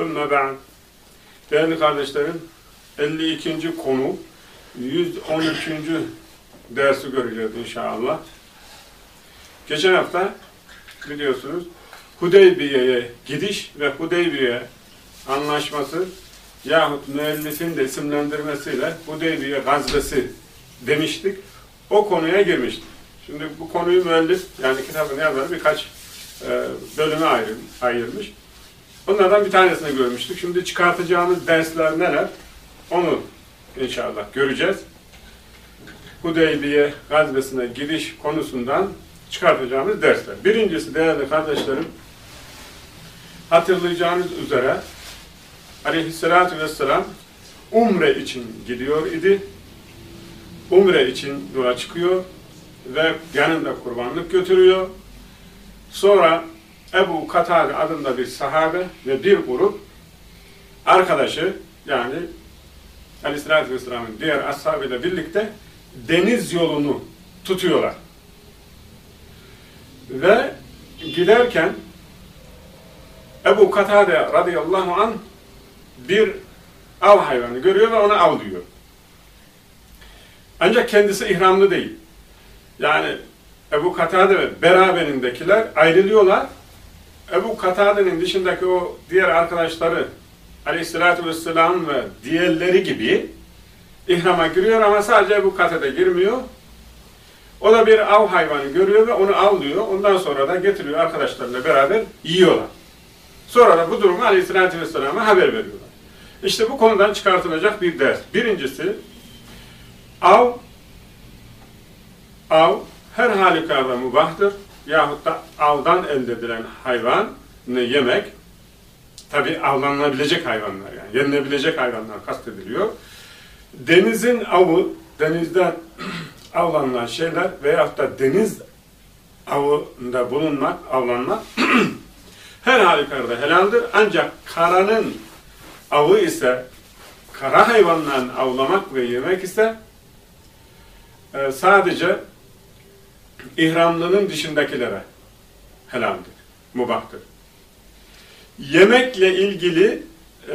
Sümme ben. Değerli kardeşlerim, 52. konu, 113. dersi göreceğiz inşallah. Geçen hafta biliyorsunuz Hudeybiye'ye gidiş ve Hudeybiye anlaşması yahut müellifin de isimlendirmesiyle Hudeybiye gazvesi demiştik. O konuya girmiştik. Şimdi bu konuyu müellif yani kitabın yazarı birkaç e, bölüme ayırmış. Onlardan bir tanesini görmüştük. Şimdi çıkartacağımız dersler neler? Onu inşallah göreceğiz. Hudeybiye gazvesine giriş konusundan çıkartacağımız dersler. Birincisi değerli kardeşlerim, hatırlayacağınız üzere aleyhissalatü vesselam umre için gidiyor idi. Umre için yola çıkıyor ve yanında kurbanlık götürüyor. Sonra Ebu Katade adında bir sahabe ve bir grup arkadaşı yani Aleyhisselatü Vesselam'ın diğer ashabıyla birlikte deniz yolunu tutuyorlar. Ve giderken Ebu Katade radıyallahu an bir av hayvanı görüyor ve ona avlıyor. Ancak kendisi ihramlı değil. Yani Ebu Katade ve beraberindekiler ayrılıyorlar. Ebu Katade'nin dışındaki o diğer arkadaşları Aleyhisselatü Vesselam ve diğerleri gibi ihrama giriyor ama sadece Ebu Katade girmiyor. O da bir av hayvanı görüyor ve onu avlıyor. Ondan sonra da getiriyor arkadaşlarıyla beraber yiyorlar. Sonra da bu durumu Aleyhisselatü Vesselam'a haber veriyorlar. İşte bu konudan çıkartılacak bir ders. Birincisi, av, av her halükarda mubahtır yahut da avdan elde edilen hayvanı yemek, tabi avlanılabilecek hayvanlar yani yenilebilecek hayvanlar kastediliyor. Denizin avı, denizden avlanılan şeyler veyahut da deniz avında bulunmak, avlanmak her halükarda helaldir. Ancak karanın avı ise, kara hayvanların avlamak ve yemek ise e, sadece ihramlının dışındakilere helaldir, mubahtır. Yemekle ilgili e,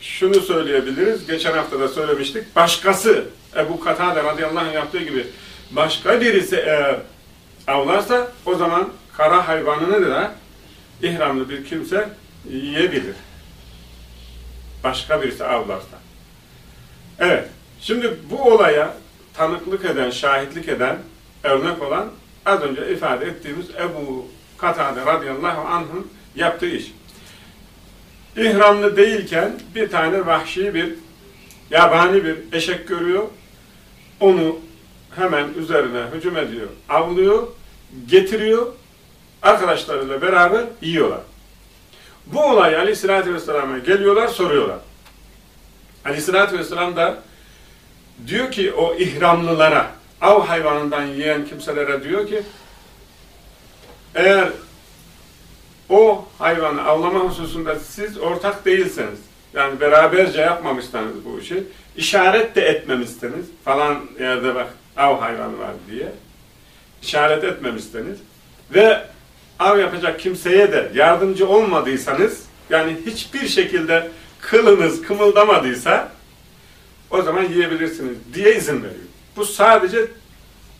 şunu söyleyebiliriz, geçen hafta da söylemiştik, başkası Ebu Katade radıyallahu anh yaptığı gibi başka birisi eğer avlarsa o zaman kara hayvanını da ihramlı bir kimse yiyebilir. Başka birisi avlarsa. Evet, şimdi bu olaya tanıklık eden, şahitlik eden örnek olan az önce ifade ettiğimiz Ebu Katade radıyallahu anh'ın yaptığı iş. İhramlı değilken bir tane vahşi bir yabani bir eşek görüyor. Onu hemen üzerine hücum ediyor, avlıyor, getiriyor, arkadaşlarıyla beraber yiyorlar. Bu olay aleyhissalatü vesselam'a geliyorlar, soruyorlar. Aleyhissalatü vesselam da diyor ki o ihramlılara, av hayvanından yiyen kimselere diyor ki eğer o hayvanı avlama hususunda siz ortak değilseniz, yani beraberce yapmamışsanız bu işi, işaret de etmemişseniz, falan yerde bak av hayvanı var diye, işaret etmemişseniz ve av yapacak kimseye de yardımcı olmadıysanız, yani hiçbir şekilde kılınız kımıldamadıysa, o zaman yiyebilirsiniz diye izin veriyor. Bu sadece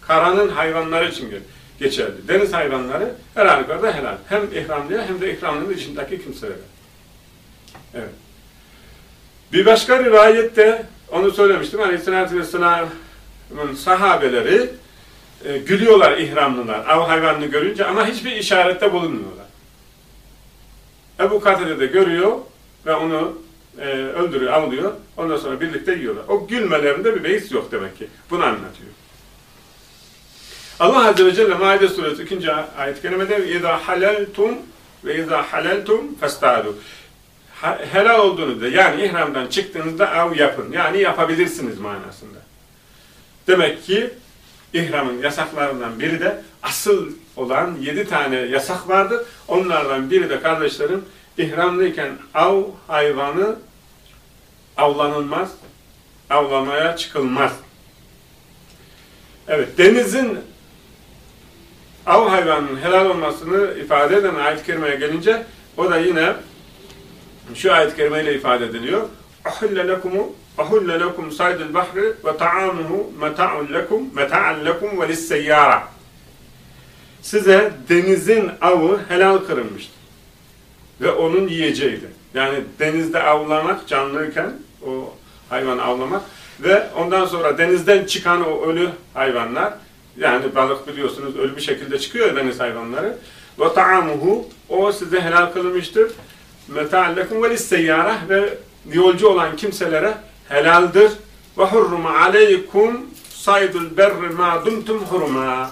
karanın hayvanları için geçerli. Deniz hayvanları her halükarda helal. Hem ihramlıya hem de ihramlının dışındaki kimselere. Evet. Bir başka rivayette onu söylemiştim. Aleyhisselatü Vesselam'ın sahabeleri e, gülüyorlar ihramlılar av hayvanını görünce ama hiçbir işarette bulunmuyorlar. Ebu Katade de görüyor ve onu e, öldürüyor, avlıyor. Ondan sonra birlikte yiyorlar. O gülmelerinde bir beis yok demek ki. Bunu anlatıyor. Allah Azze ve Celle Maide Suresi 2. ayet-i kerimede اِذَا حَلَلْتُمْ ve اِذَا حَلَلْتُمْ فَاسْتَعَدُوا ha- helal olduğunu da yani ihramdan çıktığınızda av yapın. Yani yapabilirsiniz manasında. Demek ki ihramın yasaklarından biri de asıl olan yedi tane yasak vardır. Onlardan biri de kardeşlerim ihramlıyken av hayvanı avlanılmaz, avlamaya çıkılmaz. Evet, denizin av hayvanının helal olmasını ifade eden ayet-i kerimeye gelince o da yine şu ayet-i kerimeyle ifade ediliyor. Ahulle lekum saydul bahri ve ta'amuhu meta'un lekum meta'an lekum ve lisseyyara. Size denizin avı helal kırılmıştır. Ve onun yiyeceğiydi. Yani denizde avlamak canlıyken o hayvanı avlamak ve ondan sonra denizden çıkan o ölü hayvanlar yani balık biliyorsunuz ölü bir şekilde çıkıyor deniz hayvanları. Ve ta'amuhu o size helal kılınmıştır. Meta'allekum ve lisseyyara ve yolcu olan kimselere helaldir. Ve hurruma aleykum saydul berri ma dumtum hurma.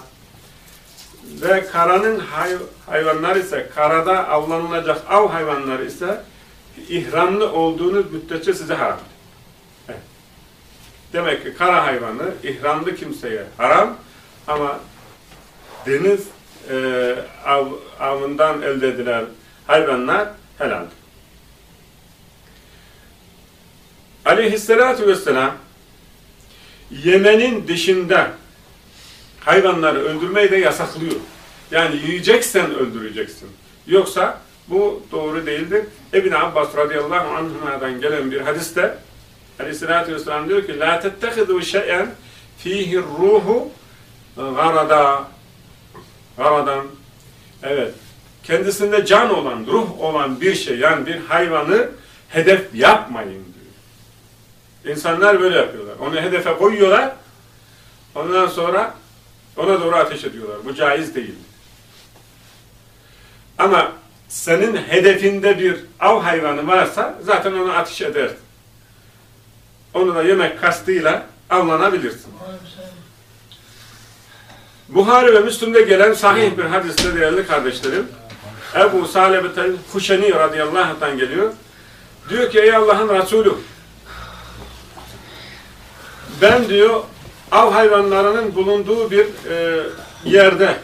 Ve karanın hay hayvanları ise, karada avlanılacak av hayvanları ise ihramlı olduğunuz müddetçe size haram. Demek ki kara hayvanı ihramlı kimseye haram ama deniz e, av, avından elde edilen hayvanlar helaldir. Aleyhisselatü vesselam yemenin dışında hayvanları öldürmeyi de yasaklıyor. Yani yiyeceksen öldüreceksin. Yoksa bu doğru değildir. İbn Abbas radıyallahu anhuma'dan gelen bir hadiste Aleyhisselatü vesselam diyor ki La tettehidu şey'en fihi ruhu garada garadan evet kendisinde can olan, ruh olan bir şey yani bir hayvanı hedef yapmayın diyor. İnsanlar böyle yapıyorlar. Onu hedefe koyuyorlar. Ondan sonra ona doğru ateş ediyorlar. Bu caiz değil. Ama senin hedefinde bir av hayvanı varsa zaten onu ateş edersin. Onu da yemek kastıyla avlanabilirsin. Buhari ve Müslüm'de gelen sahih bir hadiste değerli kardeşlerim, Ebu Salebetel Huşeni radıyallahu anh'tan geliyor. Diyor ki ey Allah'ın Resulü ben diyor av hayvanlarının bulunduğu bir e, yerde,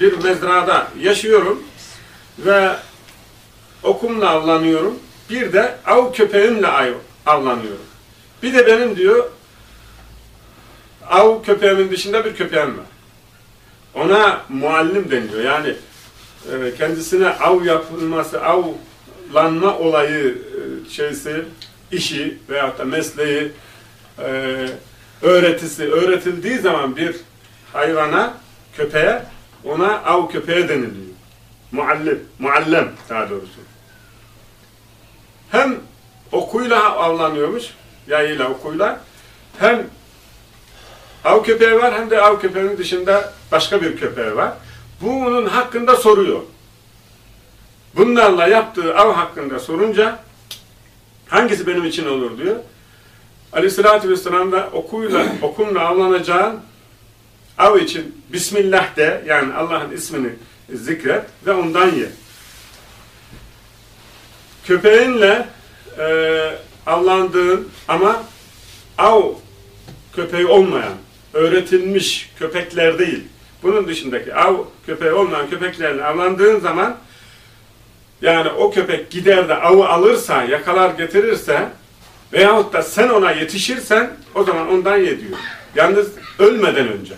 bir mezrada yaşıyorum ve okumla avlanıyorum. Bir de av köpeğimle av- avlanıyorum. Bir de benim diyor av köpeğimin dışında bir köpeğim var. Ona muallim deniliyor. Yani e, kendisine av yapılması, avlanma olayı e, şeysi, işi veyahut da mesleği, e, öğretisi öğretildiği zaman bir hayvana, köpeğe, ona av köpeğe deniliyor. Muallim, muallem daha doğrusu. Hem okuyla avlanıyormuş, yayıyla okuyla, hem av köpeği var hem de av köpeğinin dışında başka bir köpeği var. Bunun hakkında soruyor. Bunlarla yaptığı av hakkında sorunca hangisi benim için olur diyor. Aleyhissalatü vesselam okuyla, okumla avlanacağın av için Bismillah de yani Allah'ın ismini zikret ve ondan ye. Köpeğinle e, avlandığın ama av köpeği olmayan, öğretilmiş köpekler değil. Bunun dışındaki av köpeği olmayan köpeklerle avlandığın zaman yani o köpek gider de avı alırsa, yakalar getirirse veyahut da sen ona yetişirsen o zaman ondan ye diyor. Yalnız ölmeden önce.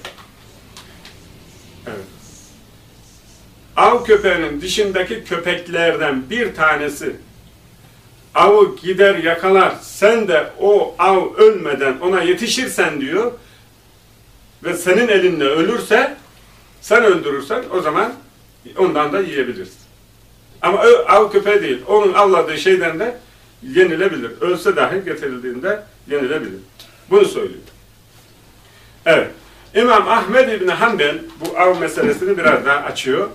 Av köpeğinin dışındaki köpeklerden bir tanesi avı gider yakalar, sen de o av ölmeden ona yetişirsen diyor ve senin elinle ölürse, sen öldürürsen o zaman ondan da yiyebilirsin. Ama ö- av köpeği değil, onun avladığı şeyden de yenilebilir. Ölse dahi getirildiğinde yenilebilir. Bunu söylüyor. Evet. İmam Ahmed İbni Hanbel bu av meselesini biraz daha açıyor.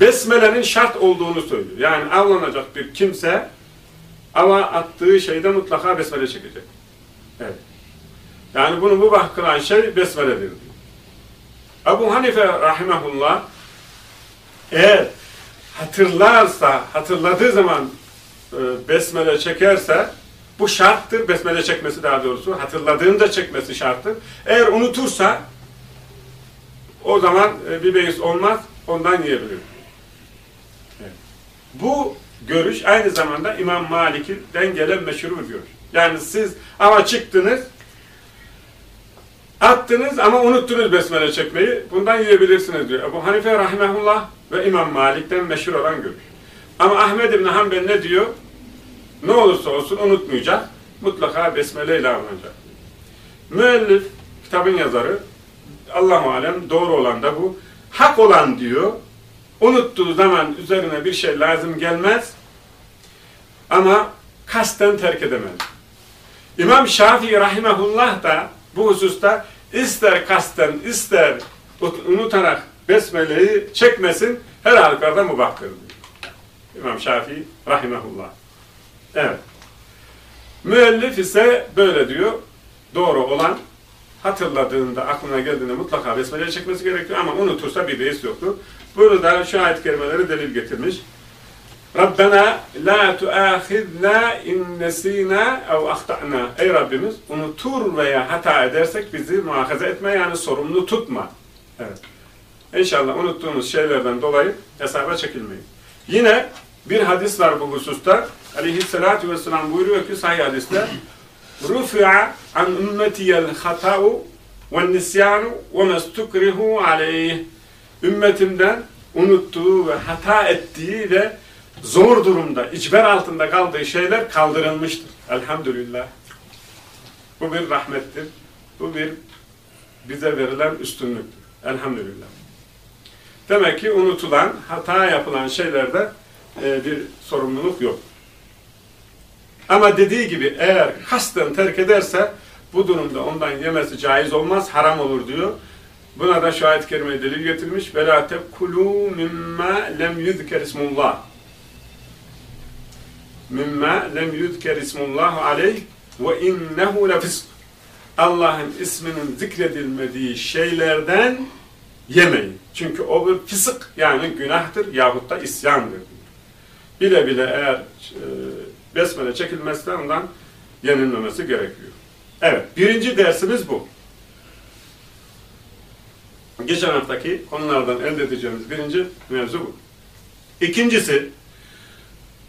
Besmele'nin şart olduğunu söylüyor. Yani avlanacak bir kimse ava attığı şeyde mutlaka besmele çekecek. Evet. Yani bunu bu kılan şey besmeledir diyor. Ebu Hanife rahimahullah eğer hatırlarsa, hatırladığı zaman e, besmele çekerse bu şarttır. Besmele çekmesi daha doğrusu. Hatırladığında çekmesi şarttır. Eğer unutursa o zaman e, bir beis olmaz. Ondan yiyebilir. Bu görüş aynı zamanda İmam Malik'den gelen meşhur bir görüş. Yani siz ama çıktınız attınız ama unuttunuz besmele çekmeyi. Bundan yiyebilirsiniz diyor. Ebu Hanife rahimehullah ve İmam Malik'ten meşhur olan görüş. Ama Ahmed İbni Hanbel ne diyor? Ne olursa olsun unutmayacak. Mutlaka besmele ile alınacak. Müellif, kitabın yazarı, Allah-u Alem doğru olan da bu. Hak olan diyor, unuttuğu zaman üzerine bir şey lazım gelmez ama kasten terk edemez. İmam Şafii Rahimahullah da bu hususta ister kasten ister unutarak besmeleyi çekmesin her halükarda mubahtır. İmam Şafii Rahimahullah. Evet. Müellif ise böyle diyor. Doğru olan hatırladığında, aklına geldiğinde mutlaka besmele çekmesi gerekiyor ama unutursa bir beis yoktur. Burada şu ayet kelimeleri delil getirmiş. Rabbena la tuâkhidna in nesînâ ev ahta'na. Ey Rabbimiz unutur veya hata edersek bizi muhakaza etme yani sorumlu tutma. Evet. İnşallah unuttuğumuz şeylerden dolayı hesaba çekilmeyin. Yine bir hadis var bu hususta. Aleyhissalatu vesselam buyuruyor ki sahih hadiste An ümmetiyel hata'u ve nisyanu ve mestukrihu aleyh. Ümmetimden unuttuğu ve hata ettiği ve zor durumda, icber altında kaldığı şeyler kaldırılmıştır. Elhamdülillah. Bu bir rahmettir. Bu bir bize verilen üstünlüktür. Elhamdülillah. Demek ki unutulan, hata yapılan şeylerde e, bir sorumluluk yok. Ama dediği gibi eğer kasten terk ederse bu durumda ondan yemesi caiz olmaz, haram olur diyor. Buna da şu ayet-i kerime delil getirmiş. وَلَا تَكُلُوا مِمَّا لَمْ يُذْكَرِ اسْمُ اللّٰهِ مِمَّا لَمْ يُذْكَرِ اسْمُ اللّٰهُ عَلَيْهِ وَاِنَّهُ لَفِسْقٌ Allah'ın isminin zikredilmediği şeylerden yemeyin. Çünkü o bir fısık yani günahtır yahut da isyandır. Bile bile eğer e, besmele çekilmezse ondan yenilmemesi gerekiyor. Evet, birinci dersimiz bu. Geçen haftaki konulardan elde edeceğimiz birinci mevzu bu. İkincisi,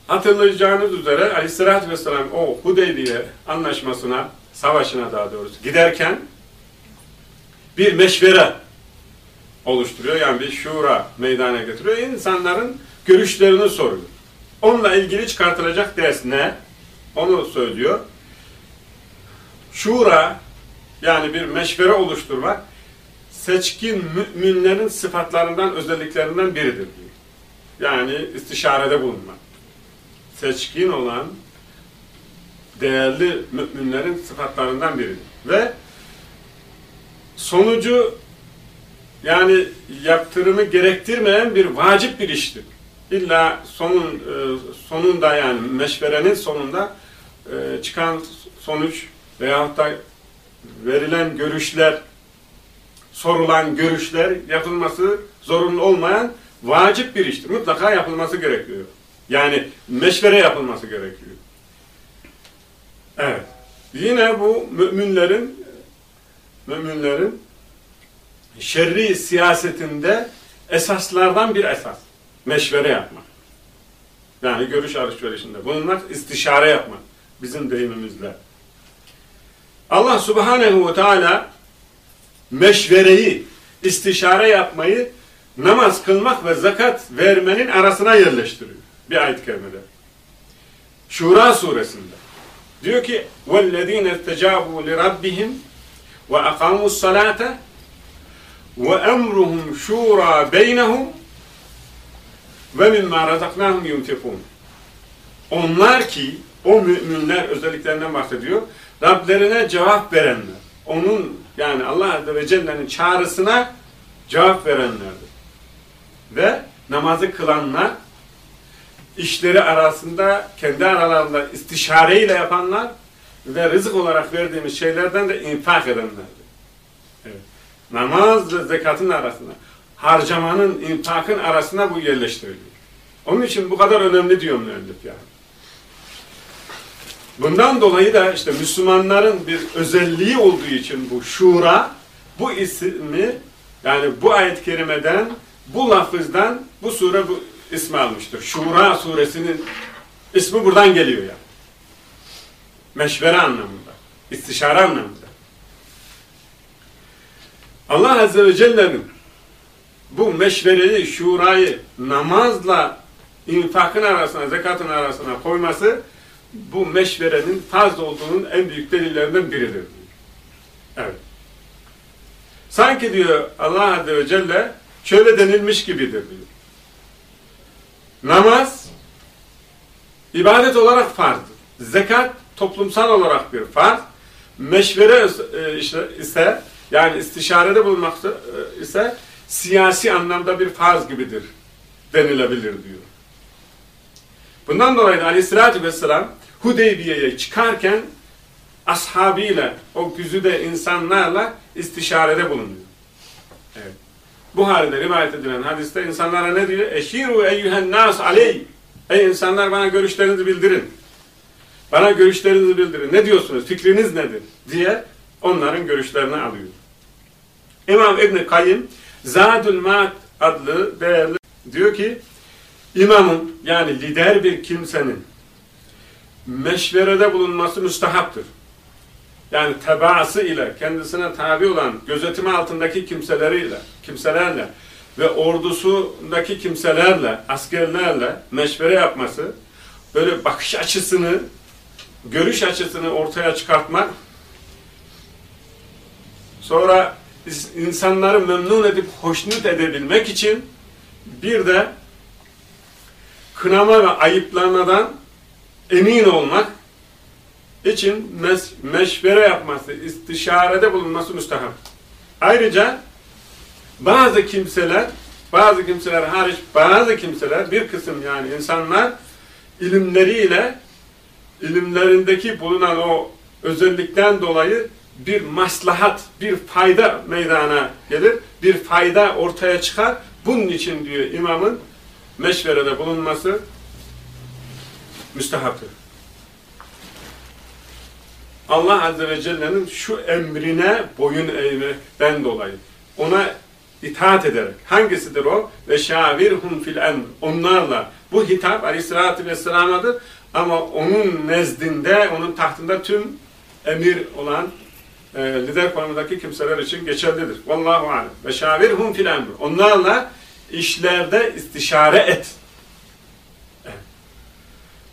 hatırlayacağınız üzere Aleyhisselatü Vesselam o Hudeybiye anlaşmasına, savaşına daha doğrusu giderken bir meşvere oluşturuyor. Yani bir şura meydana getiriyor. İnsanların görüşlerini soruyor. Onunla ilgili çıkartılacak ders ne? Onu söylüyor. Şura yani bir meşvere oluşturmak seçkin müminlerin sıfatlarından, özelliklerinden biridir diyor. Yani istişarede bulunmak. Seçkin olan değerli müminlerin sıfatlarından biridir. Ve sonucu yani yaptırımı gerektirmeyen bir vacip bir iştir. İlla sonun e, sonunda yani meşverenin sonunda e, çıkan sonuç veyahut da verilen görüşler sorulan görüşler yapılması zorunlu olmayan vacip bir iştir. Mutlaka yapılması gerekiyor. Yani meşvere yapılması gerekiyor. Evet. Yine bu müminlerin müminlerin şerri siyasetinde esaslardan bir esas Meşvere yapmak. Yani görüş alışverişinde bulunmak, istişare yapmak. Bizim deyimimizle. Allah subhanehu ve teala meşvereyi, istişare yapmayı namaz kılmak ve zakat vermenin arasına yerleştiriyor. Bir ayet-i kerimede. Şura suresinde. Diyor ki وَالَّذ۪ينَ اسْتَجَابُوا لِرَبِّهِمْ وَاَقَامُوا الصَّلَاةَ وَاَمْرُهُمْ شُورَى بَيْنَهُمْ ve mimma razaknahum yunfekun. Onlar ki o müminler özelliklerinden bahsediyor. Rablerine cevap verenler. Onun yani Allah Azze ve Celle'nin çağrısına cevap verenlerdir. Ve namazı kılanlar, işleri arasında kendi aralarında istişareyle yapanlar ve rızık olarak verdiğimiz şeylerden de infak edenlerdir. Evet. Namaz ve zekatın arasında harcamanın, infakın arasına bu yerleştiriliyor. Onun için bu kadar önemli diyor müellif yani. Bundan dolayı da işte Müslümanların bir özelliği olduğu için bu şura, bu ismi yani bu ayet-i kerimeden, bu lafızdan bu sure bu ismi almıştır. Şura suresinin ismi buradan geliyor yani. Meşvere anlamında, istişare anlamında. Allah Azze ve Celle'nin bu meşvereyi, şurayı namazla infakın arasına, zekatın arasına koyması bu meşverenin farz olduğunun en büyük delillerinden biridir. Evet. Sanki diyor Allah Azze ve Celle şöyle denilmiş gibidir diyor. Namaz ibadet olarak farzdır. Zekat toplumsal olarak bir farz. Meşvere e, ise yani istişarede bulunmak e, ise siyasi anlamda bir farz gibidir denilebilir diyor. Bundan dolayı da aleyhissalatü vesselam Hudeybiye'ye çıkarken ashabıyla, o güzüde insanlarla istişarede bulunuyor. Evet. Buhari'de rivayet edilen hadiste insanlara ne diyor? Eşiru eyyühen nas aleyh. Ey insanlar bana görüşlerinizi bildirin. Bana görüşlerinizi bildirin. Ne diyorsunuz? Fikriniz nedir? diye onların görüşlerini alıyor. İmam İbn Kayyim Zadül Ma'at adlı değerli diyor ki imamın yani lider bir kimsenin meşverede bulunması müstahaptır. Yani tebaası ile kendisine tabi olan gözetimi altındaki kimseleriyle, kimselerle ve ordusundaki kimselerle, askerlerle meşvere yapması, böyle bakış açısını, görüş açısını ortaya çıkartmak, sonra insanları memnun edip hoşnut edebilmek için bir de kınama ve ayıplamadan emin olmak için mes meşvere yapması, istişarede bulunması müstahap. Ayrıca bazı kimseler, bazı kimseler hariç bazı kimseler, bir kısım yani insanlar ilimleriyle ilimlerindeki bulunan o özellikten dolayı bir maslahat, bir fayda meydana gelir, bir fayda ortaya çıkar. Bunun için diyor imamın meşverede bulunması müstehaptır. Allah Azze ve Celle'nin şu emrine boyun eğmekten dolayı, ona itaat ederek, hangisidir o? Ve şavirhum fil emr. Onlarla, bu hitap aleyhissalatü vesselamadır ama onun nezdinde, onun tahtında tüm emir olan e, lider konumundaki kimseler için geçerlidir. Vallahu alem. Ve şavirhum fil emr. Onlarla işlerde istişare et.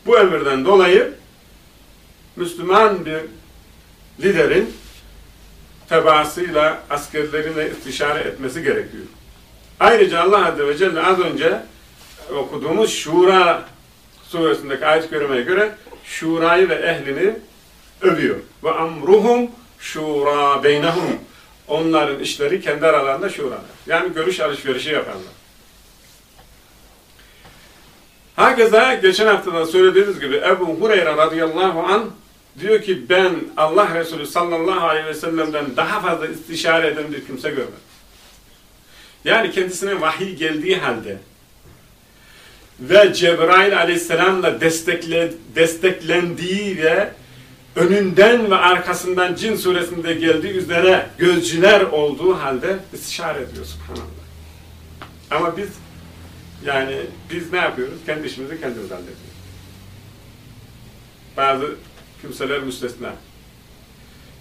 Bu emirden dolayı Müslüman bir liderin tebaasıyla askerlerine istişare etmesi gerekiyor. Ayrıca Allah Azze ve Celle az önce okuduğumuz Şura suresindeki ayet görmeye göre Şura'yı ve ehlini övüyor. Ve amruhum şura beynehum. Onların işleri kendi aralarında şura. Yani görüş alışverişi yaparlar. Hakeza geçen hafta da söylediğimiz gibi Ebu Hureyre radıyallahu an diyor ki ben Allah Resulü sallallahu aleyhi ve sellem'den daha fazla istişare eden bir kimse görmedim. Yani kendisine vahiy geldiği halde ve Cebrail aleyhisselamla destekle, desteklendiği ve önünden ve arkasından cin suresinde geldiği üzere gözcüler olduğu halde istişare ediyor subhanallah. Ama biz yani biz ne yapıyoruz? Kendi işimizi kendimiz hallediyoruz. Bazı kimseler müstesna.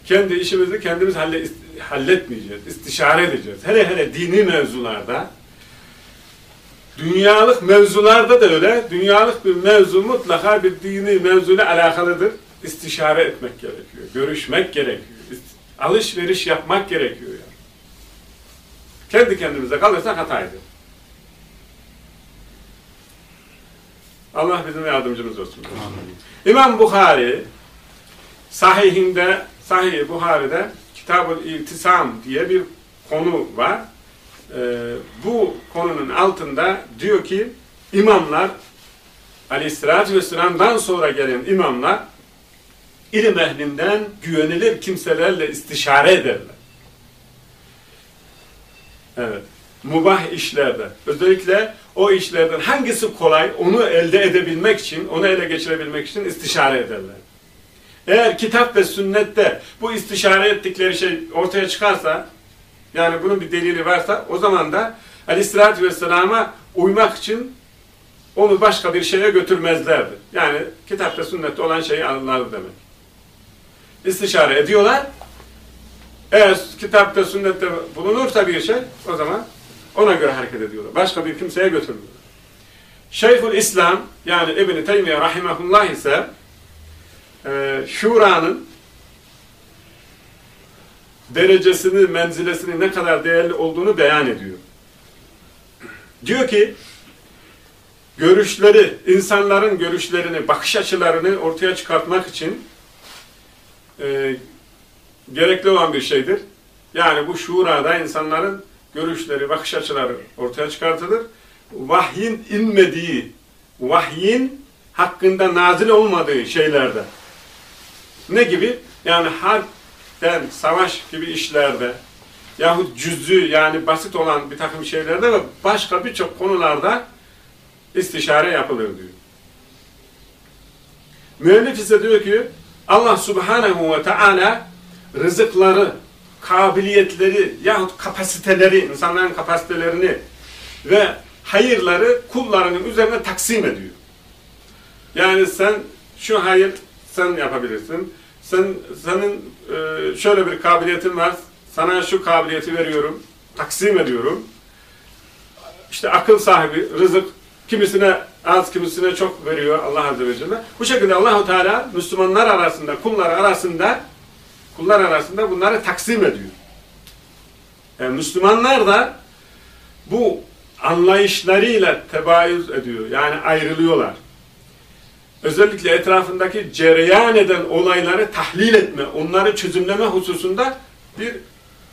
Kendi işimizi kendimiz halle, halletmeyeceğiz, istişare edeceğiz. Hele hele dini mevzularda, dünyalık mevzularda da öyle, dünyalık bir mevzu mutlaka bir dini mevzuyla alakalıdır. İstişare etmek gerekiyor, görüşmek gerekiyor, alışveriş yapmak gerekiyor. Yani. Kendi kendimize kalırsak hataydı. Allah bizim yardımcımız olsun. Amin. İmam Bukhari sahihinde, sahih Buhari'de Kitab-ı İltisam diye bir konu var. Ee, bu konunun altında diyor ki imamlar Aleyhisselatü Vesselam'dan sonra gelen imamlar ilim ehlinden güvenilir kimselerle istişare ederler. Evet. mubah işlerde, özellikle o işlerden hangisi kolay onu elde edebilmek için, onu ele geçirebilmek için istişare ederler. Eğer kitap ve sünnette bu istişare ettikleri şey ortaya çıkarsa, yani bunun bir delili varsa, o zaman da Aleyhisselatü Vesselam'a uymak için onu başka bir şeye götürmezlerdi. Yani kitap ve sünnette olan şeyi alırlardı demek. İstişare ediyorlar. Eğer kitapta, sünnette bulunursa bir şey, o zaman ona göre hareket ediyorlar. Başka bir kimseye götürmüyorlar. Şeyhül İslam, yani İbn-i Teymiye Rahimahullah ise e, Şura'nın derecesini, menzilesini ne kadar değerli olduğunu beyan ediyor. Diyor ki, görüşleri, insanların görüşlerini, bakış açılarını ortaya çıkartmak için e, gerekli olan bir şeydir. Yani bu şurada insanların görüşleri, bakış açıları ortaya çıkartılır. Vahyin inmediği, vahyin hakkında nazil olmadığı şeylerde. Ne gibi? Yani harpten, savaş gibi işlerde yahut cüzü yani basit olan bir takım şeylerde ve başka birçok konularda istişare yapılır diyor. Müellif ise diyor ki Allah subhanehu ve teala rızıkları, kabiliyetleri yahut kapasiteleri, insanların kapasitelerini ve hayırları kullarının üzerine taksim ediyor. Yani sen şu hayır sen yapabilirsin. Sen senin e, şöyle bir kabiliyetin var. Sana şu kabiliyeti veriyorum. Taksim ediyorum. İşte akıl sahibi, rızık kimisine az, kimisine çok veriyor Allah Azze ve Celle. Bu şekilde Allahu Teala Müslümanlar arasında, kullar arasında kullar arasında bunları taksim ediyor. Yani Müslümanlar da bu anlayışlarıyla tebayüz ediyor. Yani ayrılıyorlar. Özellikle etrafındaki cereyan eden olayları tahlil etme, onları çözümleme hususunda bir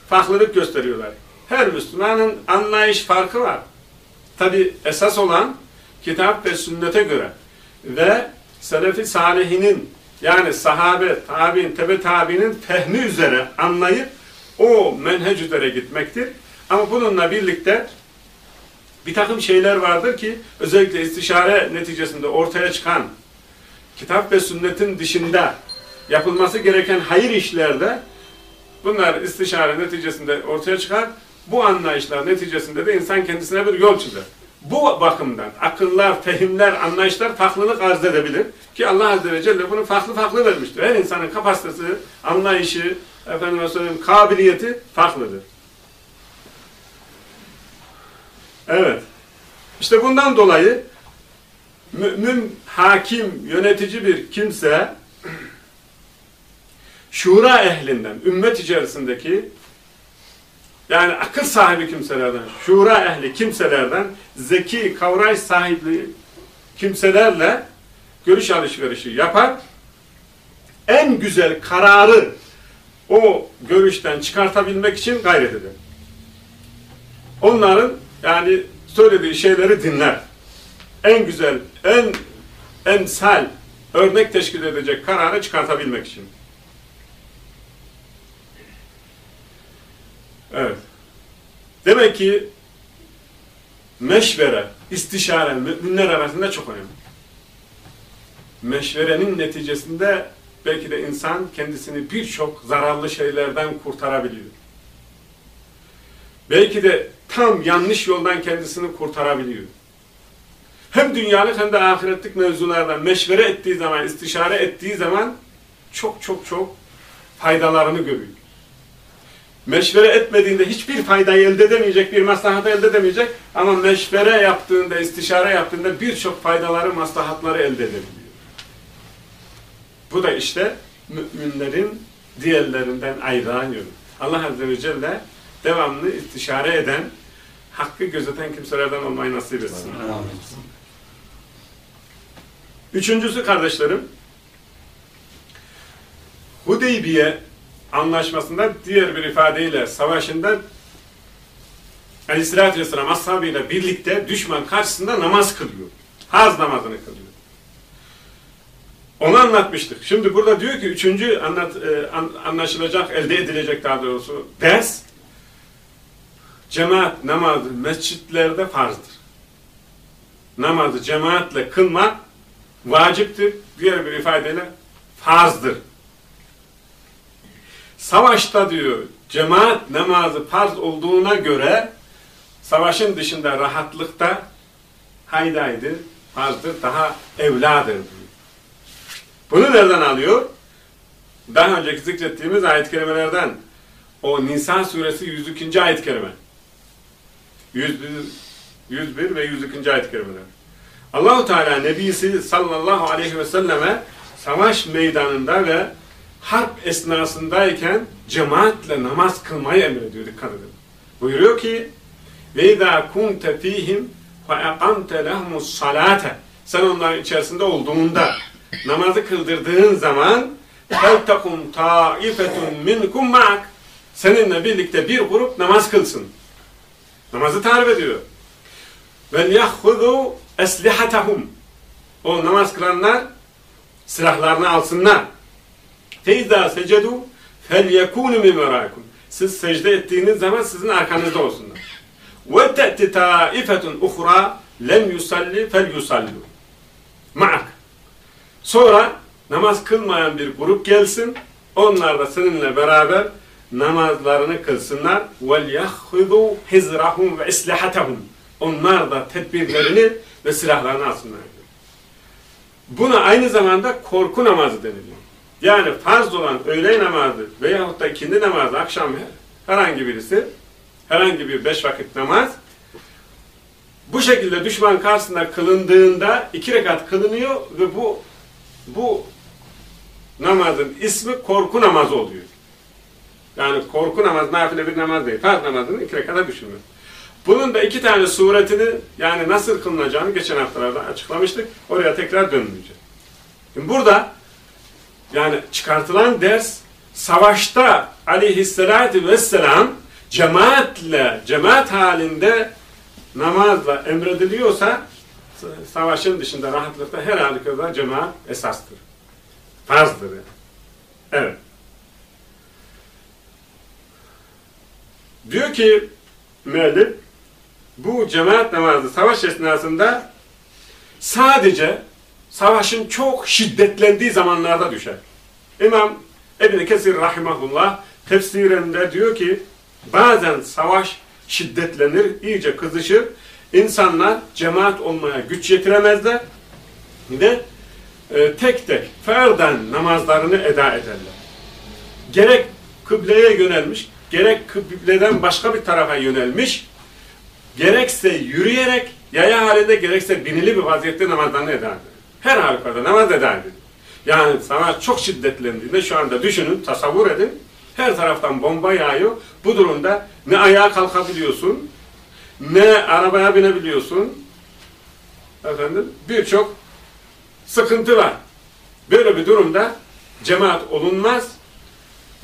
farklılık gösteriyorlar. Her Müslümanın anlayış farkı var. Tabi esas olan kitap ve sünnete göre ve selefi salihinin yani sahabe, tabi'in, tebe tabi'nin fehmi üzere anlayıp o menhec üzere gitmektir. Ama bununla birlikte bir takım şeyler vardır ki özellikle istişare neticesinde ortaya çıkan kitap ve sünnetin dışında yapılması gereken hayır işlerde bunlar istişare neticesinde ortaya çıkar. Bu anlayışlar neticesinde de insan kendisine bir yol çizer. Bu bakımdan akıllar, fehimler, anlayışlar farklılık arz edebilir. Ki Allah Azze ve Celle bunu farklı farklı vermiştir. Her insanın kapasitesi, anlayışı, efendime söyleyeyim, kabiliyeti farklıdır. Evet. İşte bundan dolayı mümin, hakim, yönetici bir kimse şura ehlinden, ümmet içerisindeki yani akıl sahibi kimselerden, şura ehli kimselerden, zeki, kavrayış sahibi kimselerle görüş alışverişi yapar. En güzel kararı o görüşten çıkartabilmek için gayret eder. Onların yani söylediği şeyleri dinler. En güzel, en emsal, örnek teşkil edecek kararı çıkartabilmek için. Evet. Demek ki meşvere, istişare müminler arasında çok önemli. Meşverenin neticesinde belki de insan kendisini birçok zararlı şeylerden kurtarabiliyor. Belki de tam yanlış yoldan kendisini kurtarabiliyor. Hem dünyalık hem de ahiretlik mevzulardan meşvere ettiği zaman, istişare ettiği zaman çok çok çok faydalarını görüyor meşvere etmediğinde hiçbir faydayı elde edemeyecek, bir maslahatı elde edemeyecek ama meşvere yaptığında, istişare yaptığında birçok faydaları, maslahatları elde edebiliyor. Bu da işte müminlerin diğerlerinden ayrılan yönü. Allah Azze ve Celle devamlı istişare eden, hakkı gözeten kimselerden olmayı nasip etsin. Üçüncüsü kardeşlerim, Hudeybiye anlaşmasında diğer bir ifadeyle savaşında Aleyhisselatü Vesselam ashabıyla birlikte düşman karşısında namaz kılıyor. Haz namazını kılıyor. Onu anlatmıştık. Şimdi burada diyor ki üçüncü anlat, e, an, anlaşılacak, elde edilecek daha doğrusu ders cemaat namazı mescitlerde farzdır. Namazı cemaatle kılmak vaciptir. Diğer bir ifadeyle farzdır. Savaşta diyor cemaat namazı farz olduğuna göre savaşın dışında rahatlıkta haydaydı, farzdır, daha evladır diyor. Bunu nereden alıyor? Daha önceki zikrettiğimiz ayet-i kerimelerden. O Nisa suresi 102. ayet-i kerime. 101, 101 ve 102. ayet-i kerimeler. Allahu Teala Nebisi sallallahu aleyhi ve selleme savaş meydanında ve harp esnasındayken cemaatle namaz kılmayı emrediyor. Dikkat edin. Buyuruyor ki ve izâ kunte fîhim fe eqamte lehumus salate sen onların içerisinde olduğunda namazı kıldırdığın zaman فَلْتَقُمْ تَائِفَةٌ مِنْكُمْ مَعَكْ Seninle birlikte bir grup namaz kılsın. Namazı tarif ediyor. وَلْيَخُذُوا eslihatahum. O namaz kılanlar silahlarını alsınlar. Feyza secedu felyekunu min veraikum. Siz secde ettiğiniz zaman sizin arkanızda olsunlar. Ve te'ti taifetun uhra lem yusalli fel yusallu. Ma'ak. Sonra namaz kılmayan bir grup gelsin. Onlar da seninle beraber namazlarını kılsınlar. وَلْيَخْذُوا hizrahum ve islihatahum. Onlar da tedbirlerini ve silahlarını alsınlar. Buna aynı zamanda korku namazı deniliyor. Yani farz olan öğle namazı veyahut da ikindi namazı akşam herhangi birisi, herhangi bir beş vakit namaz bu şekilde düşman karşısında kılındığında iki rekat kılınıyor ve bu bu namazın ismi korku namazı oluyor. Yani korku namaz, nafile bir namaz değil. Farz namazını iki rekata düşürmüyor. Bunun da iki tane suretini yani nasıl kılınacağını geçen haftalarda açıklamıştık. Oraya tekrar dönmeyeceğim. Şimdi burada yani çıkartılan ders savaşta aleyhissalatü vesselam cemaatle, cemaat halinde namazla emrediliyorsa savaşın dışında rahatlıkta her halükarda cemaat esastır. Farzdır yani. Evet. Diyor ki müellif bu cemaat namazı savaş esnasında sadece savaşın çok şiddetlendiği zamanlarda düşer. İmam Ebn-i Kesir Rahimahullah tefsirinde diyor ki bazen savaş şiddetlenir, iyice kızışır. İnsanlar cemaat olmaya güç yetiremezler ve e, tek tek ferden namazlarını eda ederler. Gerek kıbleye yönelmiş, gerek kıbleden başka bir tarafa yönelmiş, gerekse yürüyerek, yaya halinde gerekse binili bir vaziyette namazlarını eda eder. Her halükarda namaz eda edin. Yani savaş çok şiddetlendiğinde şu anda düşünün, tasavvur edin. Her taraftan bomba yağıyor. Bu durumda ne ayağa kalkabiliyorsun, ne arabaya binebiliyorsun. Efendim, birçok sıkıntı var. Böyle bir durumda cemaat olunmaz,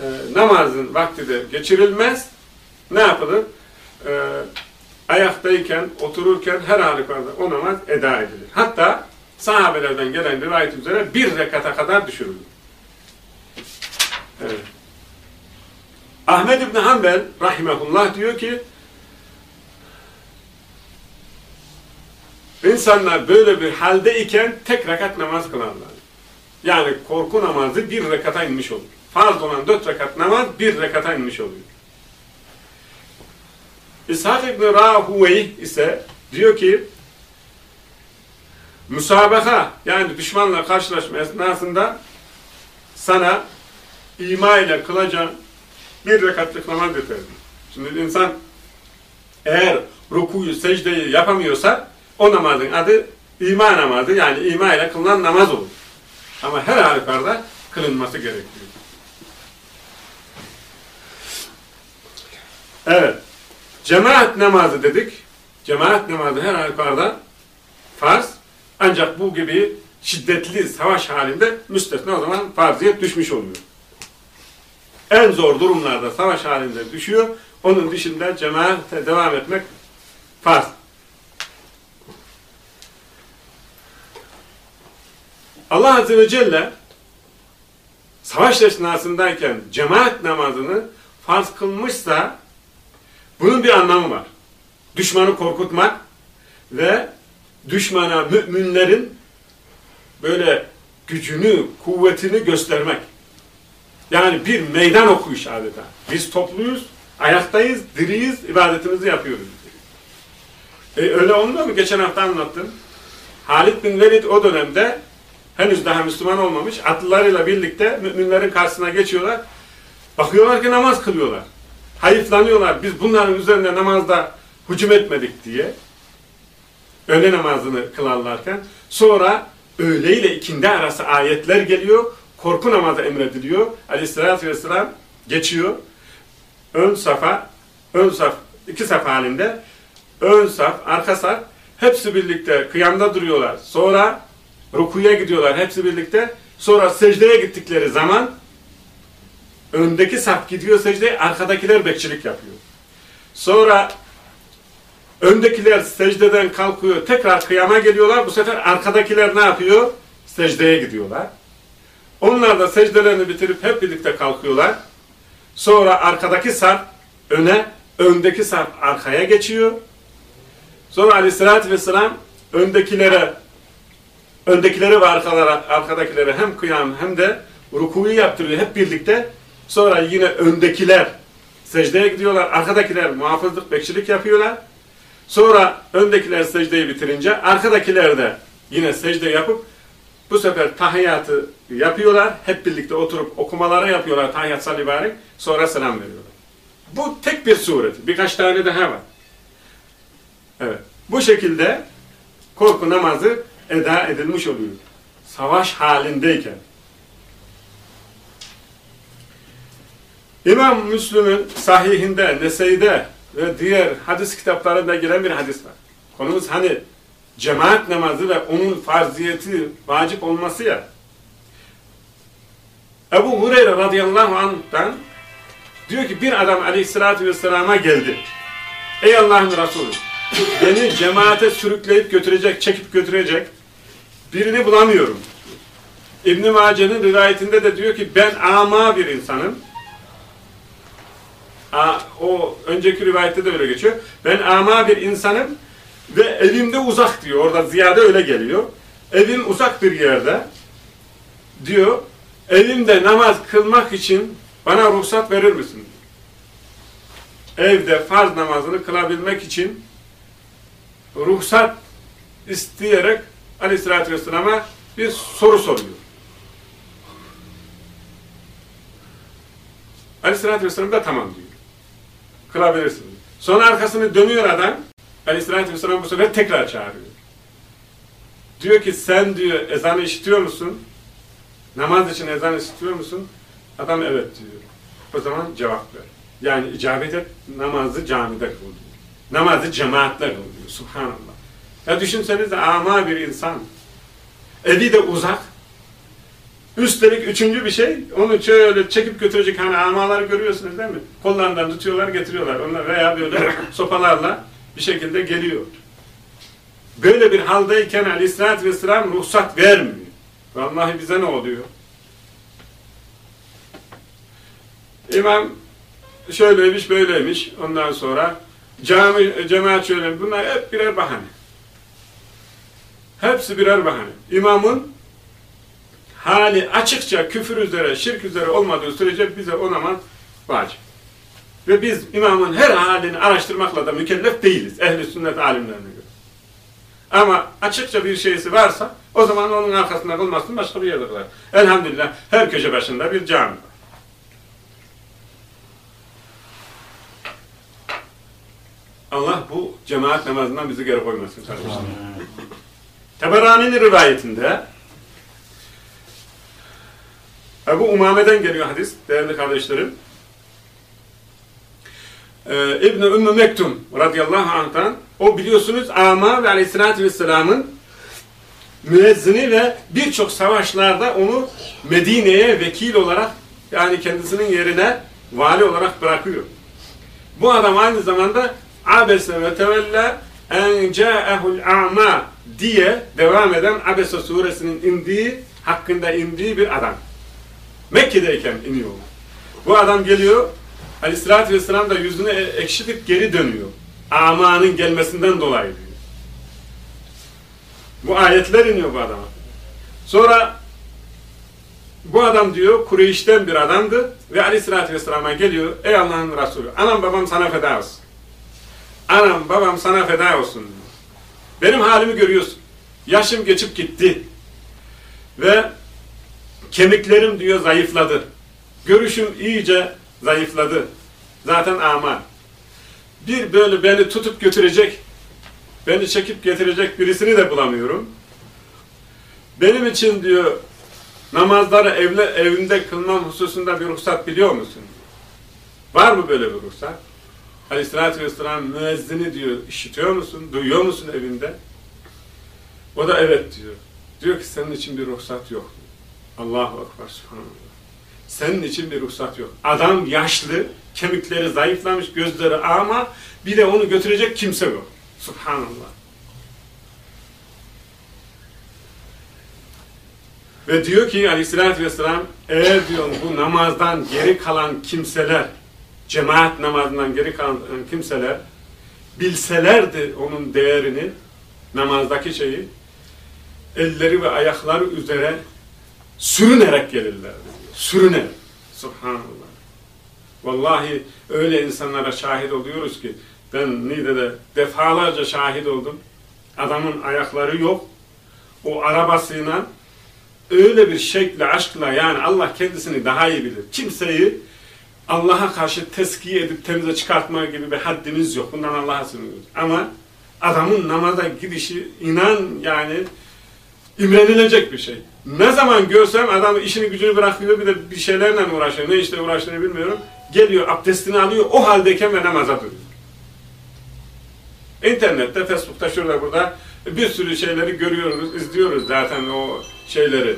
e, namazın vakti de geçirilmez. Ne yapılır? E, ayaktayken, otururken her halükarda o namaz eda edilir. Hatta sahabelerden gelen rivayet üzere bir rekata kadar düşürülür. Evet. Ahmed İbni Hanbel rahimehullah diyor ki insanlar böyle bir halde iken tek rekat namaz kılarlar. Yani korku namazı bir rekata inmiş olur. Farz olan dört rekat namaz bir rekata inmiş oluyor. İshak İbni Rahuvey ise diyor ki müsabaka yani düşmanla karşılaşma esnasında sana ima ile kılacağın bir rekatlık namaz yeterli. Şimdi insan eğer rukuyu, secdeyi yapamıyorsa o namazın adı ima namazı yani ima ile kılınan namaz olur. Ama her halükarda kılınması gerekiyor. Evet. Cemaat namazı dedik. Cemaat namazı her halükarda farz. Ancak bu gibi şiddetli savaş halinde müstesna o zaman farziyet düşmüş oluyor. En zor durumlarda savaş halinde düşüyor. Onun dışında cemaate devam etmek farz. Allah Azze ve Celle savaş esnasındayken cemaat namazını farz kılmışsa Bunun bir anlamı var. Düşmanı korkutmak ve düşmana müminlerin böyle gücünü, kuvvetini göstermek. Yani bir meydan okuyuş adeta. Biz topluyuz, ayaktayız, diriyiz, ibadetimizi yapıyoruz. E, öyle olmuyor mu? Geçen hafta anlattım. Halid bin Velid o dönemde henüz daha Müslüman olmamış, atlılarıyla birlikte müminlerin karşısına geçiyorlar. Bakıyorlar ki namaz kılıyorlar. Hayıflanıyorlar. Biz bunların üzerinde namazda hücum etmedik diye. Öğle namazını kılarlarken. Sonra öğle ile ikindi arası ayetler geliyor. Korku namazı emrediliyor. Aleyhissalatü vesselam geçiyor. Ön safa, ön saf, iki saf halinde ön saf, arka saf hepsi birlikte kıyamda duruyorlar. Sonra rukuya gidiyorlar hepsi birlikte. Sonra secdeye gittikleri zaman öndeki saf gidiyor secdeye, arkadakiler bekçilik yapıyor. Sonra öndekiler secdeden kalkıyor, tekrar kıyama geliyorlar. Bu sefer arkadakiler ne yapıyor? Secdeye gidiyorlar. Onlar da secdelerini bitirip hep birlikte kalkıyorlar. Sonra arkadaki saf öne, öndeki saf arkaya geçiyor. Sonra aleyhissalatü vesselam öndekilere öndekilere ve arkalara, arkadakilere hem kıyam hem de rukuyu yaptırıyor hep birlikte. Sonra yine öndekiler secdeye gidiyorlar. Arkadakiler muhafızlık, bekçilik yapıyorlar. Sonra öndekiler secdeyi bitirince arkadakiler de yine secde yapıp bu sefer tahiyyatı yapıyorlar. Hep birlikte oturup okumaları yapıyorlar tahiyyat ibaret. Sonra selam veriyorlar. Bu tek bir sureti. Birkaç tane daha var. Evet. Bu şekilde korku namazı eda edilmiş oluyor. Savaş halindeyken. İmam Müslüm'ün sahihinde, Nese'de ve diğer hadis kitaplarında gelen bir hadis var. Konumuz hani cemaat namazı ve onun farziyeti, vacip olması ya. Ebu Hureyre radıyallahu anh'tan diyor ki bir adam aleyhissalatü vesselama geldi. Ey Allah'ın Resulü beni cemaate sürükleyip götürecek, çekip götürecek birini bulamıyorum. İbn-i Mace'nin rivayetinde de diyor ki ben ama bir insanım. O önceki rivayette de öyle geçiyor. Ben ama bir insanım ve evimde uzak diyor. Orada ziyade öyle geliyor. Evim uzak bir yerde diyor. Evimde namaz kılmak için bana ruhsat verir misin? Evde farz namazını kılabilmek için ruhsat isteyerek Aleyhisselatü Vesselam'a bir soru soruyor. Aleyhisselatü Vesselam da tamam diyor. Kılabilirsin. Sonra arkasını dönüyor adam. Aleyhisselatü Vesselam bu sefer tekrar çağırıyor. Diyor ki sen diyor ezanı işitiyor musun? Namaz için ezan işitiyor musun? Adam evet diyor. O zaman cevap ver. Yani icabet et namazı camide kıl diyor. Namazı cemaatle kıl diyor. Subhanallah. Ya düşünsenize ama bir insan. Evi de uzak. Üstelik üçüncü bir şey, onu şöyle çekip götürecek hani amaları görüyorsunuz değil mi? Kollarından tutuyorlar, getiriyorlar. Onlar veya böyle sopalarla bir şekilde geliyor. Böyle bir haldeyken aleyhissalatü vesselam ruhsat vermiyor. Vallahi bize ne oluyor? İmam şöyleymiş, böyleymiş. Ondan sonra cami, cemaat şöyle. Bunlar hep birer bahane. Hepsi birer bahane. İmamın hali açıkça küfür üzere, şirk üzere olmadığı sürece bize o namaz vacip. Ve biz imamın her halini araştırmakla da mükellef değiliz. Ehli sünnet alimlerine göre. Ama açıkça bir şeysi varsa o zaman onun arkasında kılmasın başka bir yerde kılar. Elhamdülillah her köşe başında bir cami var. Allah bu cemaat namazından bizi geri koymasın kardeşlerim. Teberani'nin rivayetinde Ebu Umame'den geliyor hadis değerli kardeşlerim. Ee, İbn-i Ümmü Mektum radıyallahu anh'tan o biliyorsunuz Ama ve aleyhissalatü vesselamın müezzini ve birçok savaşlarda onu Medine'ye vekil olarak yani kendisinin yerine vali olarak bırakıyor. Bu adam aynı zamanda abese ve tevella en ca'ehul a'ma diye devam eden Abese suresinin indiği, hakkında indiği bir adam. Mekke'deyken iniyor. Bu adam geliyor, Aleyhisselatü Vesselam da yüzünü e- ekşitip geri dönüyor. Amanın gelmesinden dolayı diyor. Bu ayetler iniyor bu adama. Sonra bu adam diyor Kureyş'ten bir adamdı ve Aleyhisselatü Vesselam'a geliyor. Ey Allah'ın Resulü anam babam sana feda olsun. Anam babam sana feda olsun. diyor. Benim halimi görüyorsun. Yaşım geçip gitti. Ve kemiklerim diyor zayıfladı. Görüşüm iyice zayıfladı. Zaten ama bir böyle beni tutup götürecek, beni çekip getirecek birisini de bulamıyorum. Benim için diyor namazları evle, evinde kılmam hususunda bir ruhsat biliyor musun? Var mı böyle bir ruhsat? Aleyhissalatü vesselam müezzini diyor, işitiyor musun, duyuyor musun evinde? O da evet diyor. Diyor ki senin için bir ruhsat yok. Allahu Ekber, Subhanallah. Senin için bir ruhsat yok. Adam yaşlı, kemikleri zayıflamış, gözleri ama bir de onu götürecek kimse yok. Subhanallah. Ve diyor ki aleyhissalatü vesselam eğer diyor bu namazdan geri kalan kimseler cemaat namazından geri kalan kimseler bilselerdi onun değerini namazdaki şeyi elleri ve ayakları üzere sürünerek gelirlerdi. diyor. Sürünerek. Subhanallah. Vallahi öyle insanlara şahit oluyoruz ki ben Niğde'de defalarca şahit oldum. Adamın ayakları yok. O arabasıyla öyle bir şekle, aşkla yani Allah kendisini daha iyi bilir. Kimseyi Allah'a karşı teskiye edip temize çıkartma gibi bir haddimiz yok. Bundan Allah'a sığınıyoruz. Ama adamın namaza gidişi inan yani imrenilecek bir şey. Ne zaman görsem adam işini gücünü bırakıyor bir de bir şeylerle uğraşıyor. Ne işte uğraştığını bilmiyorum. Geliyor abdestini alıyor o haldeyken ve namaza duruyor. İnternette, Facebook'ta, şurada burada bir sürü şeyleri görüyoruz, izliyoruz zaten o şeyleri.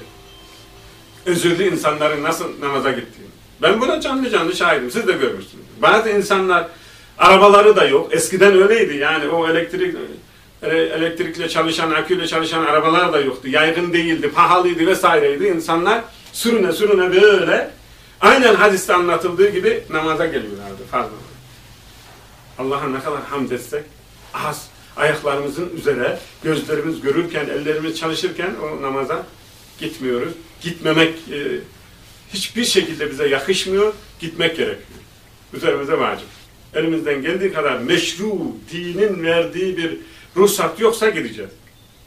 Özürlü insanların nasıl namaza gittiğini. Ben buna canlı canlı şahidim. Siz de görmüşsünüz. Bazı insanlar arabaları da yok. Eskiden öyleydi. Yani o elektrik elektrikle çalışan, aküyle çalışan arabalar da yoktu. Yaygın değildi, pahalıydı vesaireydi. İnsanlar sürüne sürüne böyle aynen hadiste anlatıldığı gibi namaza geliyorlardı fazla. Allah'a ne kadar hamd etsek az ayaklarımızın üzere gözlerimiz görürken, ellerimiz çalışırken o namaza gitmiyoruz. Gitmemek e, hiçbir şekilde bize yakışmıyor. Gitmek gerekiyor. Üzerimize vacip. Elimizden geldiği kadar meşru, dinin verdiği bir ruhsat yoksa gideceğiz.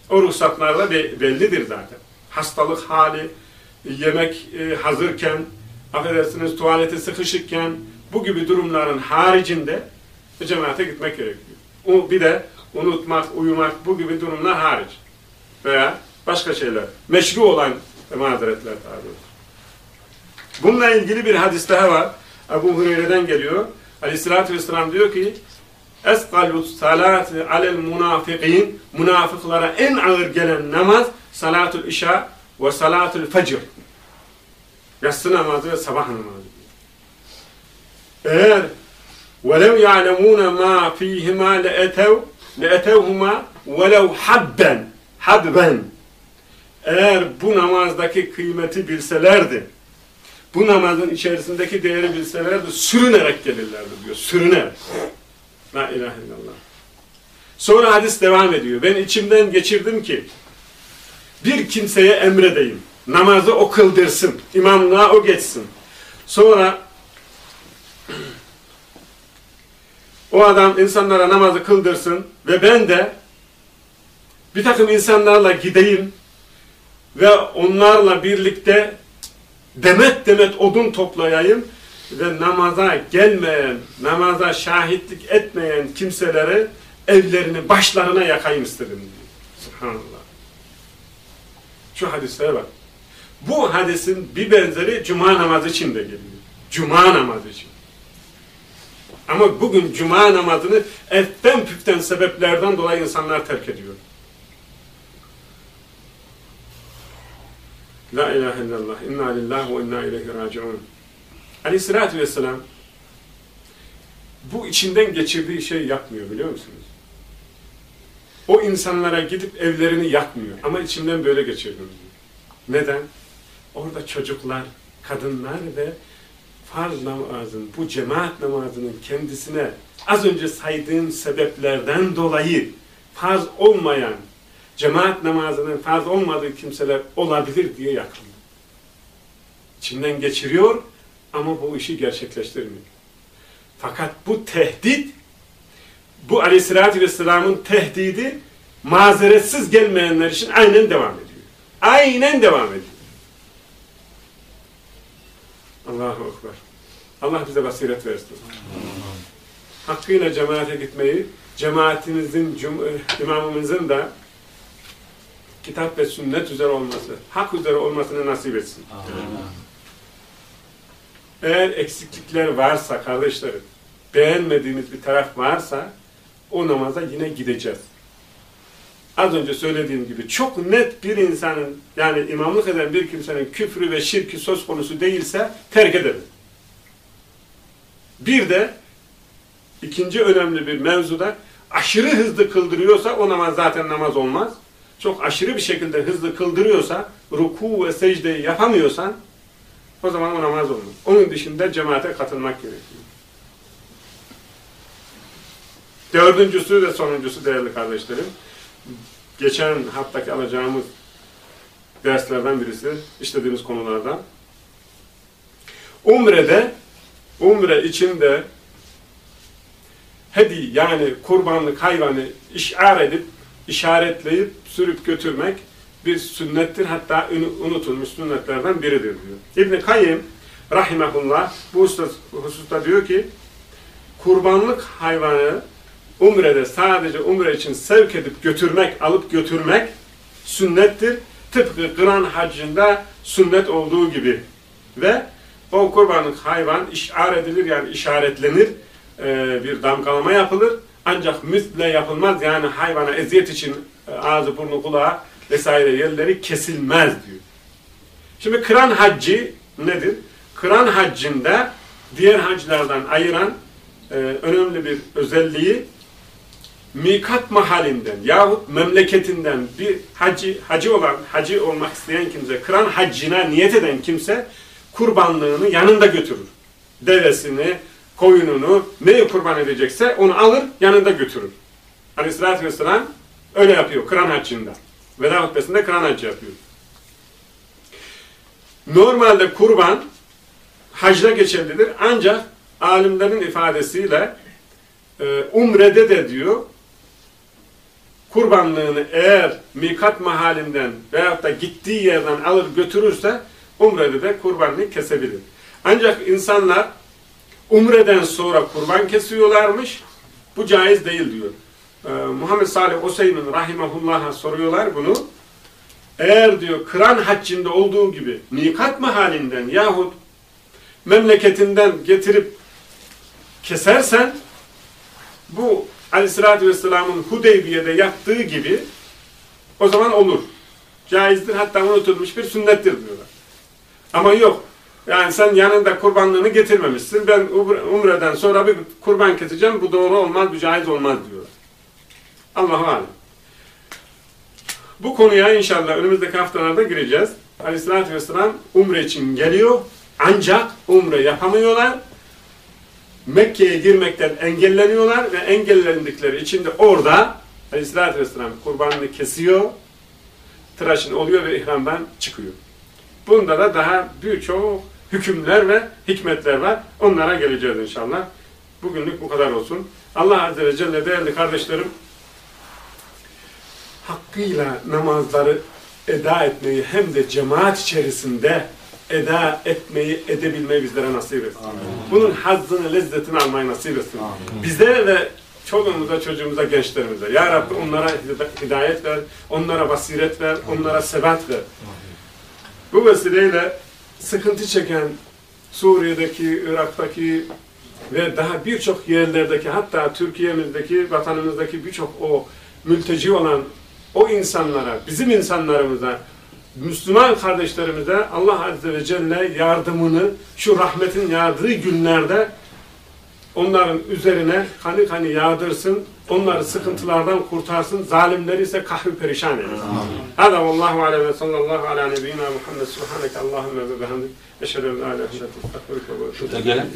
O ruhsatlarla be- bellidir zaten. Hastalık hali, yemek e, hazırken, affedersiniz tuvalete sıkışıkken, bu gibi durumların haricinde cemaate gitmek gerekiyor. O bir de unutmak, uyumak bu gibi durumlar hariç. Veya başka şeyler. Meşru olan mazeretler tabi. Bununla ilgili bir hadis daha var. Ebu Hureyre'den geliyor. Aleyhissalatü vesselam diyor ki Esgalu salati alel munafikin münafıklara en ağır gelen namaz salatul işa ve salatul fecr. Yatsı namazı ve sabah namazı. Eğer وَلَوْ يَعْلَمُونَ مَا ف۪يهِمَا لَاَتَوْ لَاَتَوْهُمَا وَلَوْ حَبَّنْ Habben. Eğer bu namazdaki kıymeti bilselerdi, bu namazın içerisindeki değeri bilselerdi, sürünerek gelirlerdi diyor. Sürünerek. La ilahe illallah. Sonra hadis devam ediyor. Ben içimden geçirdim ki bir kimseye emredeyim. Namazı o kıldırsın. İmamlığa o geçsin. Sonra o adam insanlara namazı kıldırsın ve ben de bir takım insanlarla gideyim ve onlarla birlikte demet demet odun toplayayım ve namaza gelmeyen, namaza şahitlik etmeyen kimseleri evlerini başlarına yakayım istedim diyor. Subhanallah. Şu hadislere bak. Bu hadisin bir benzeri cuma namazı için de geliyor. Cuma namazı için. Ama bugün cuma namazını etten püften sebeplerden dolayı insanlar terk ediyor. La ilahe illallah. İnna lillahi ve inna ileyhi raciun. Aleyhissalatü vesselam bu içinden geçirdiği şey yapmıyor biliyor musunuz? O insanlara gidip evlerini yakmıyor. Ama içimden böyle geçirdim diyor. Neden? Orada çocuklar, kadınlar ve farz namazın, bu cemaat namazının kendisine az önce saydığım sebeplerden dolayı farz olmayan, cemaat namazının farz olmadığı kimseler olabilir diye yakındı. İçinden geçiriyor ama bu işi gerçekleştirmiyor. Fakat bu tehdit, bu aleyhissalatü vesselamın tehdidi mazeretsiz gelmeyenler için aynen devam ediyor. Aynen devam ediyor. Allahu Ekber. Allah bize basiret versin. Hakkıyla cemaate gitmeyi, cemaatimizin, imamımızın da kitap ve sünnet üzere olması, hak üzere olmasını nasip etsin. Eğer eksiklikler varsa kardeşlerim, beğenmediğimiz bir taraf varsa o namaza yine gideceğiz. Az önce söylediğim gibi çok net bir insanın yani imamlık eden bir kimsenin küfrü ve şirki söz konusu değilse terk edelim. Bir de ikinci önemli bir mevzuda aşırı hızlı kıldırıyorsa o namaz zaten namaz olmaz. Çok aşırı bir şekilde hızlı kıldırıyorsa, ruku ve secdeyi yapamıyorsan o zaman o namaz olmaz. Onun dışında cemaate katılmak gerekiyor. Dördüncüsü ve sonuncusu değerli kardeşlerim. Geçen haftaki alacağımız derslerden birisi, işlediğimiz konulardan. Umre'de, umre içinde hedi yani kurbanlık hayvanı işar edip, işaretleyip sürüp götürmek bir sünnettir. Hatta unutulmuş sünnetlerden biridir diyor. İbn-i Kayyim rahimahullah bu hususta diyor ki kurbanlık hayvanı umrede sadece umre için sevk edip götürmek, alıp götürmek sünnettir. Tıpkı kıran hacında sünnet olduğu gibi. Ve o kurbanlık hayvan işar edilir yani işaretlenir. E, bir damgalama yapılır. Ancak müsle yapılmaz yani hayvana eziyet için e, ağzı, burnu, kulağı vesaire yerleri kesilmez diyor. Şimdi kıran haccı nedir? Kıran haccında diğer haclardan ayıran e, önemli bir özelliği mikat mahalinden yahut memleketinden bir hacı, hacı olan, hacı olmak isteyen kimse, kıran haccına niyet eden kimse kurbanlığını yanında götürür. Devesini, koyununu, neyi kurban edecekse onu alır, yanında götürür. Aleyhissalatü vesselam öyle yapıyor kıran haccında. Veda hutbesinde kıran haccı yapıyor. Normalde kurban hacda geçerlidir ancak alimlerin ifadesiyle e, umrede de diyor kurbanlığını eğer mikat mahalinden veyahut da gittiği yerden alır götürürse umrede de kurbanlığı kesebilir. Ancak insanlar umreden sonra kurban kesiyorlarmış. Bu caiz değil diyor. Ee, Muhammed Salih Oseymin rahimahullah'a soruyorlar bunu. Eğer diyor kıran haccında olduğu gibi mikat mahalinden yahut memleketinden getirip kesersen bu Aleyhisselatü Vesselam'ın Hudeybiye'de yaptığı gibi o zaman olur. Caizdir hatta unutulmuş bir sünnettir diyorlar. Ama yok. Yani sen yanında kurbanlığını getirmemişsin. Ben umreden sonra bir kurban keseceğim. Bu doğru olmaz, bu caiz olmaz diyorlar. Allahu alem. Bu konuya inşallah önümüzdeki haftalarda gireceğiz. Aleyhisselatü Vesselam umre için geliyor. Ancak umre yapamıyorlar. Mekke'ye girmekten engelleniyorlar ve engellendikleri için de orada Aleyhisselatü Vesselam kurbanını kesiyor, tıraşın oluyor ve ihramdan çıkıyor. Bunda da daha birçok hükümler ve hikmetler var. Onlara geleceğiz inşallah. Bugünlük bu kadar olsun. Allah Azze ve Celle değerli kardeşlerim hakkıyla namazları eda etmeyi hem de cemaat içerisinde eda etmeyi, edebilmeyi bizlere nasip etsin. Amin. Bunun hazzını, lezzetini almayı nasip etsin. Amin. Bize ve çoluğumuza, çocuğumuza, gençlerimize. Ya Rabbi onlara hidayet ver, onlara basiret ver, onlara sebat ver. Bu vesileyle sıkıntı çeken Suriye'deki, Irak'taki ve daha birçok yerlerdeki hatta Türkiye'mizdeki, vatanımızdaki birçok o mülteci olan o insanlara, bizim insanlarımıza Müslüman kardeşlerimize Allah Azze ve Celle yardımını şu rahmetin yağdığı günlerde onların üzerine kanı kanı yağdırsın, onları sıkıntılardan kurtarsın, zalimleri ise kahvi perişan eylesin. Hada vallahu aleyhi ve sallallahu ala nebiyyina Muhammed subhaneke Allahümme ve bihamdik. Eşhedü en la ilahe illa ente estağfiruke ve etûbü Şurada gelen